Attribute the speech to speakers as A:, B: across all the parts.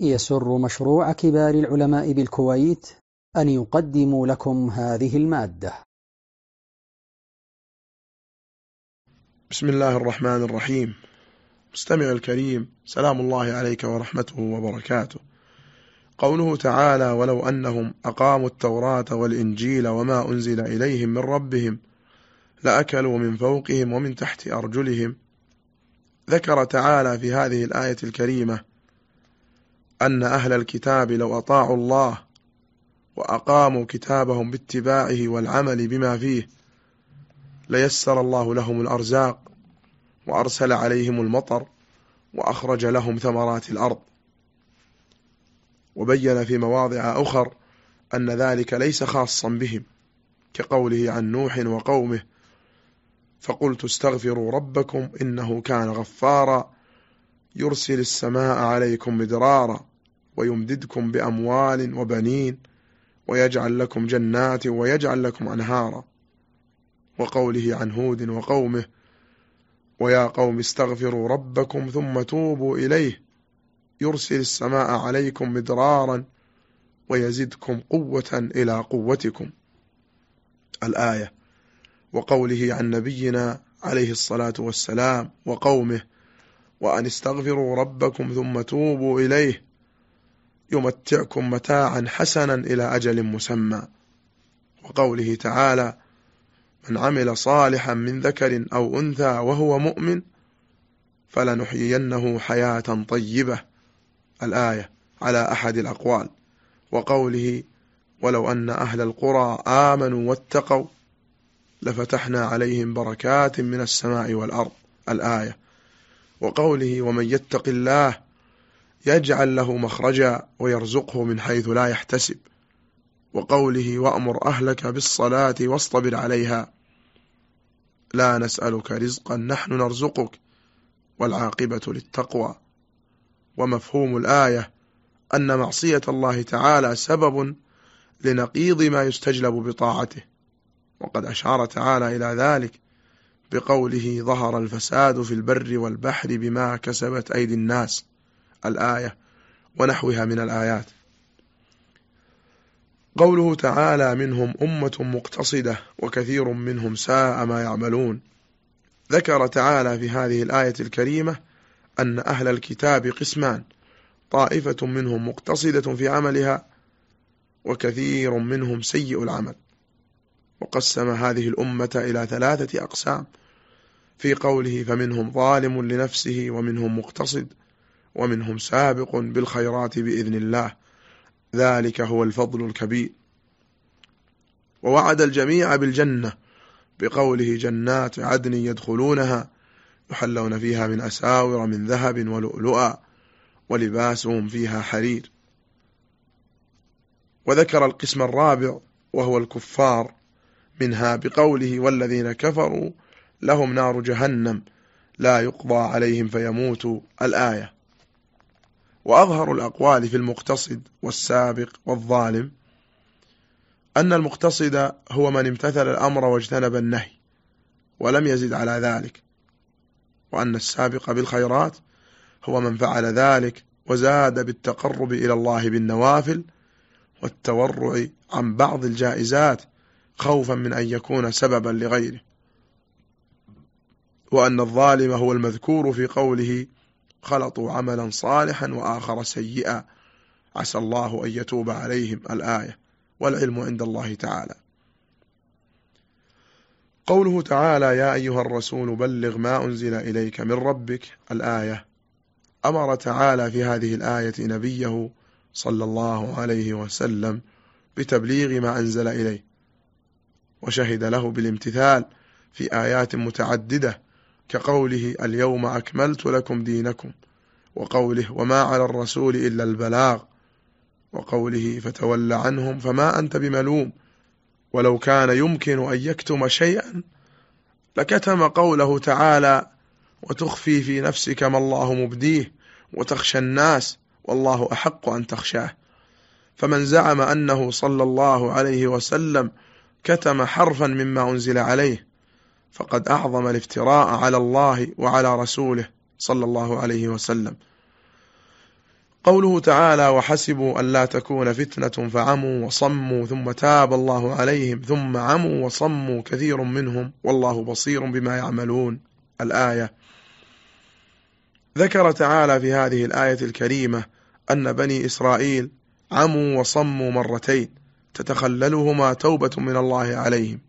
A: يسر مشروع كبار العلماء بالكويت أن يقدم لكم هذه المادة.
B: بسم الله الرحمن الرحيم. مستمع الكريم سلام الله عليك ورحمته وبركاته. قوله تعالى ولو أنهم أقاموا التوراة والإنجيل وما أنزل إليهم من ربهم لأكلوا من فوقهم ومن تحت أرجلهم. ذكر تعالى في هذه الآية الكريمة أن أهل الكتاب لو أطاعوا الله وأقاموا كتابهم باتباعه والعمل بما فيه ليسر الله لهم الأرزاق وأرسل عليهم المطر وأخرج لهم ثمرات الأرض. وبين في مواضع أخر أن ذلك ليس خاصا بهم كقوله عن نوح وقومه فقلت استغفروا ربكم إنه كان غفارا يرسل السماء عليكم مدرارا ويمددكم بأموال وبنين ويجعل لكم جنات ويجعل لكم أنهارا وقوله عن هود وقومه ويا قوم استغفروا ربكم ثم توبوا إليه يرسل السماء عليكم مدرارا ويزدكم قوة إلى قوتكم. الآية وقوله عن نبينا عليه الصلاة والسلام وقومه وأن استغفروا ربكم ثم توبوا إليه يمتعكم متاعا حسنا إلى أجل مسمى. وقوله تعالى من عمل صالحا من ذكر أو أنثى وهو مؤمن فلنحيينه حياة طيبة. الآية على أحد الأقوال. وقوله ولو أن أهل القرى آمنوا واتقوا لفتحنا عليهم بركات من السماء والأرض. الآية وقوله ومن يتق الله يجعل له مخرجا ويرزقه من حيث لا يحتسب. وقوله وأمر أهلك بالصلاة واصطبر عليها. لا نسألك رزقا نحن نرزقك والعاقبة للتقوى. ومفهوم الآية أن معصية الله تعالى سبب لنقيض ما يستجلب بطاعته. وقد أشار تعالى إلى ذلك بقوله ظهر الفساد في البر والبحر بما كسبت أيدي الناس الآية ونحوها من الآيات. قوله تعالى منهم أمة مقتصدة وكثير منهم ساء ما يعملون. ذكر تعالى في هذه الآية الكريمة أن أهل الكتاب قسمان طائفة منهم مقتصدة في عملها وكثير منهم سيء العمل. وقسم هذه الأمة إلى ثلاثة أقسام. في قوله فمنهم ظالم لنفسه ومنهم مقتصد ومنهم سابق بالخيرات بإذن الله. ذلك هو الفضل الكبير. ووعد الجميع بالجنة بقوله جنات عدن يدخلونها يحلون فيها من أساور من ذهب ولؤلؤا ولباسهم فيها حرير. وذكر القسم الرابع وهو الكفار. منها بقوله والذين كفروا لهم نار جهنم لا يقضى عليهم فيموتوا الآية. وأظهر الأقوال في المقتصد والسابق والظالم أن المقتصد هو من امتثل الأمر واجتنب النهي ولم يزد على ذلك وأن السابق بالخيرات هو من فعل ذلك وزاد بالتقرب إلى الله بالنوافل والتورع عن بعض الجائزات خوفا من أن يكون سببا لغيره. وأن الظالم هو المذكور في قوله خلطوا عملا صالحا وآخر سيئا. عسى الله أن يتوب عليهم الآية. والعلم عند الله تعالى. قوله تعالى يا أيها الرسول بلغ ما أنزل إليك من ربك. الآية أمر تعالى في هذه الآية نبيه صلى الله عليه وسلم بتبليغ ما أنزل إليه. وشهد له بالامتثال في آيات متعددة كقوله اليوم أكملت لكم دينكم وقوله وما على الرسول إلا البلاغ وقوله فتول عنهم فما أنت بملوم ولو كان يمكن أن يكتم شيئا لكتم قوله تعالى وتخفي في نفسك ما الله مبديه وتخشى الناس والله أحق أن تخشاه فمن زعم أنه صلى الله عليه وسلم كتم حرفا مما أنزل عليه فقد أعظم الافتراء على الله وعلى رسوله صلى الله عليه وسلم. قوله تعالى وحسبوا أن لا تكون فتنة فعموا وصموا ثم تاب الله عليهم ثم عموا وصموا كثير منهم والله بصير بما يعملون. الآية. ذكر تعالى في هذه الآية الكريمة أن بني إسرائيل عموا وصموا مرتين. تتخللهما توبة من الله عليهم.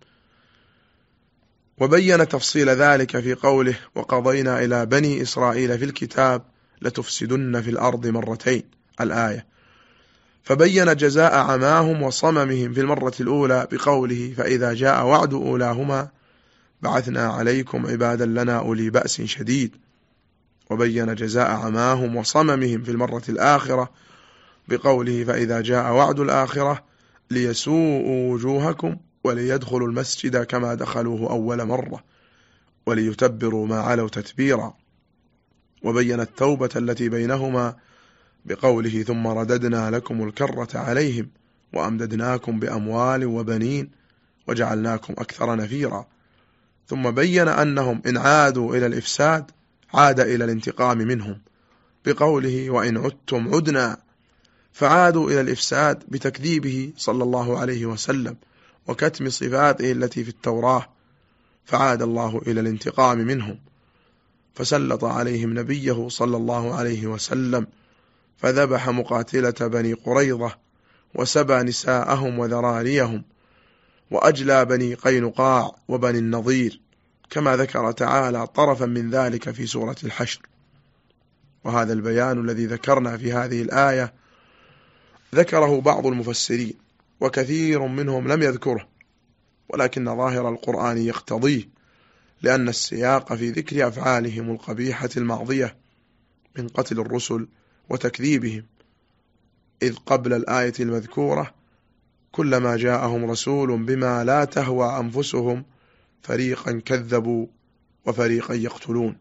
B: وبين تفصيل ذلك في قوله وقضينا إلى بني إسرائيل في الكتاب لتفسدن في الأرض مرتين الآية. فبين جزاء عماهم وصممهم في المرة الأولى بقوله فإذا جاء وعد أولاهما بعثنا عليكم عبادا لنا أولي بأس شديد. وبين جزاء عماهم وصممهم في المرة الآخرة بقوله فإذا جاء وعد الآخرة ليسوءوا وجوهكم وليدخلوا المسجد كما دخلوه أول مرة وليتبروا ما علوا تتبيرا. وبين التوبة التي بينهما بقوله ثم رددنا لكم الكرة عليهم وأمددناكم بأموال وبنين وجعلناكم أكثر نفيرا. ثم بين أنهم إن عادوا إلى الإفساد عاد إلى الانتقام منهم بقوله وإن عدتم عدنا فعادوا إلى الإفساد بتكذيبه صلى الله عليه وسلم وكتم صفاته التي في التوراة فعاد الله إلى الانتقام منهم فسلط عليهم نبيه صلى الله عليه وسلم فذبح مقاتلة بني قريظة وسبى نساءهم وذراريهم وأجلى بني قينقاع وبني النظير كما ذكر تعالى طرفا من ذلك في سورة الحشر. وهذا البيان الذي ذكرنا في هذه الآية ذكره بعض المفسرين وكثير منهم لم يذكره ولكن ظاهر القرآن يقتضيه لأن السياق في ذكر أفعالهم القبيحة الماضية من قتل الرسل وتكذيبهم إذ قبل الآية المذكورة كلما جاءهم رسول بما لا تهوى أنفسهم فريقا كذبوا وفريقا يقتلون.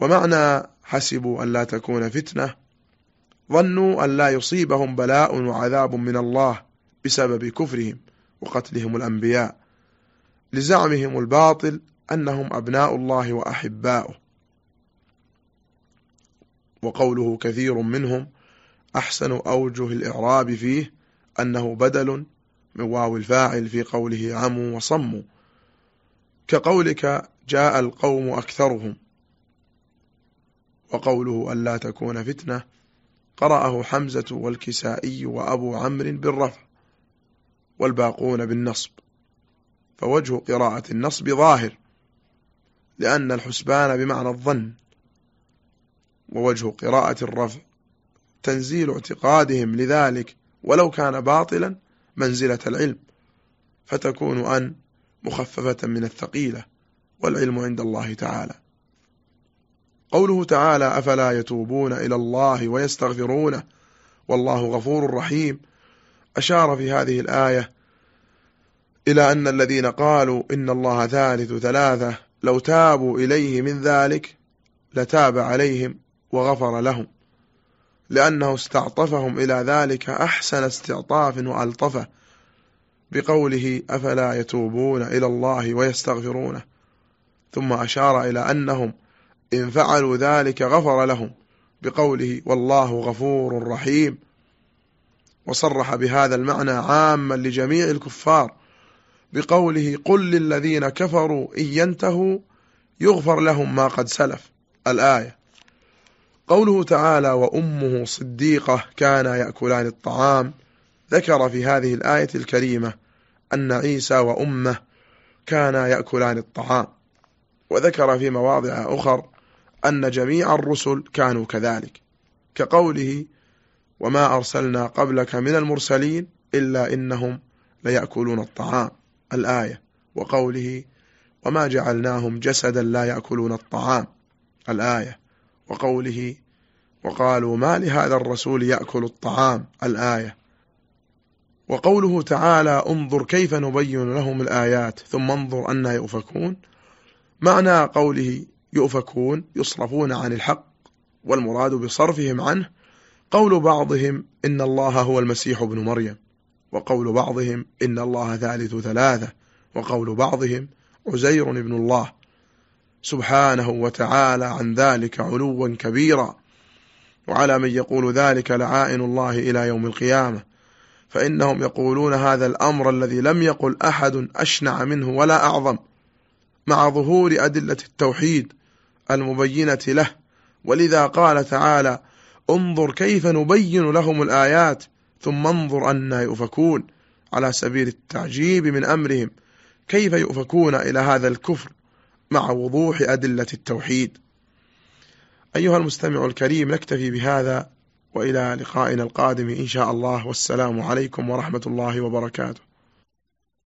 B: ومعنى حسبوا أن لا تكون فتنة ظنوا أن لا يصيبهم بلاء وعذاب من الله بسبب كفرهم وقتلهم الأنبياء. لزعمهم الباطل أنهم أبناء الله وأحباؤه. وقوله كثير منهم أحسن أوجه الإعراب فيه أنه بدل من واو الفاعل في قوله عموا وصموا. كقولك جاء القوم أكثرهم. وقوله ألا تكون فتنة قرأه حمزة والكسائي وأبو عمرو بالرفع والباقون بالنصب فوجه قراءة النصب ظاهر لأن الحسبان بمعنى الظن ووجه قراءة الرفع تنزيل اعتقادهم لذلك ولو كان باطلا منزلة العلم فتكون أن مخففة من الثقيلة والعلم عند الله تعالى. قوله تعالى أفلا يتوبون إلى الله ويستغفرونه والله غفور رحيم. أشار في هذه الآية إلى أن الذين قالوا إن الله ثالث ثلاثة لو تابوا إليه من ذلك لتاب عليهم وغفر لهم لأنه استعطفهم إلى ذلك أحسن استعطاف وألطفه بقوله أفلا يتوبون إلى الله ويستغفرونه. ثم أشار إلى أنهم إن فعلوا ذلك غفر لهم بقوله والله غفور رحيم. وصرح بهذا المعنى عاما لجميع الكفار بقوله قل للذين كفروا إن ينتهوا يغفر لهم ما قد سلف. الآية. قوله تعالى وأمه صديقة كانا يأكلان الطعام. ذكر في هذه الآية الكريمة أن عيسى وأمه كانا يأكلان الطعام. وذكر في مواضع أخر أن جميع الرسل كانوا كذلك كقوله وما أرسلنا قبلك من المرسلين إلا إنهم ليأكلون الطعام. الآية وقوله وما جعلناهم جسدا لا يأكلون الطعام. الآية وقوله وقالوا ما لهذا الرسول يأكل الطعام. الآية وقوله تعالى انظر كيف نبين لهم الآيات ثم انظر أنا يؤفكون. معنى قوله يؤفكون يصرفون عن الحق والمراد بصرفهم عنه قول بعضهم إن الله هو المسيح ابن مريم وقول بعضهم إن الله ثالث ثلاثة وقول بعضهم عزير ابن الله سبحانه وتعالى عن ذلك علوا كبيرا وعلى من يقول ذلك لعائن الله إلى يوم القيامة فإنهم يقولون هذا الأمر الذي لم يقل أحد أشنع منه ولا أعظم. مع ظهور أدلة التوحيد المبينة له. ولذا قال تعالى انظر كيف نبين لهم الآيات ثم انظر أنا يؤفكون. على سبيل التعجيب من أمرهم كيف يؤفكون إلى هذا الكفر مع وضوح أدلة التوحيد؟ أيها المستمع الكريم نكتفي بهذا وإلى لقائنا القادم إن شاء الله. والسلام عليكم ورحمة الله وبركاته.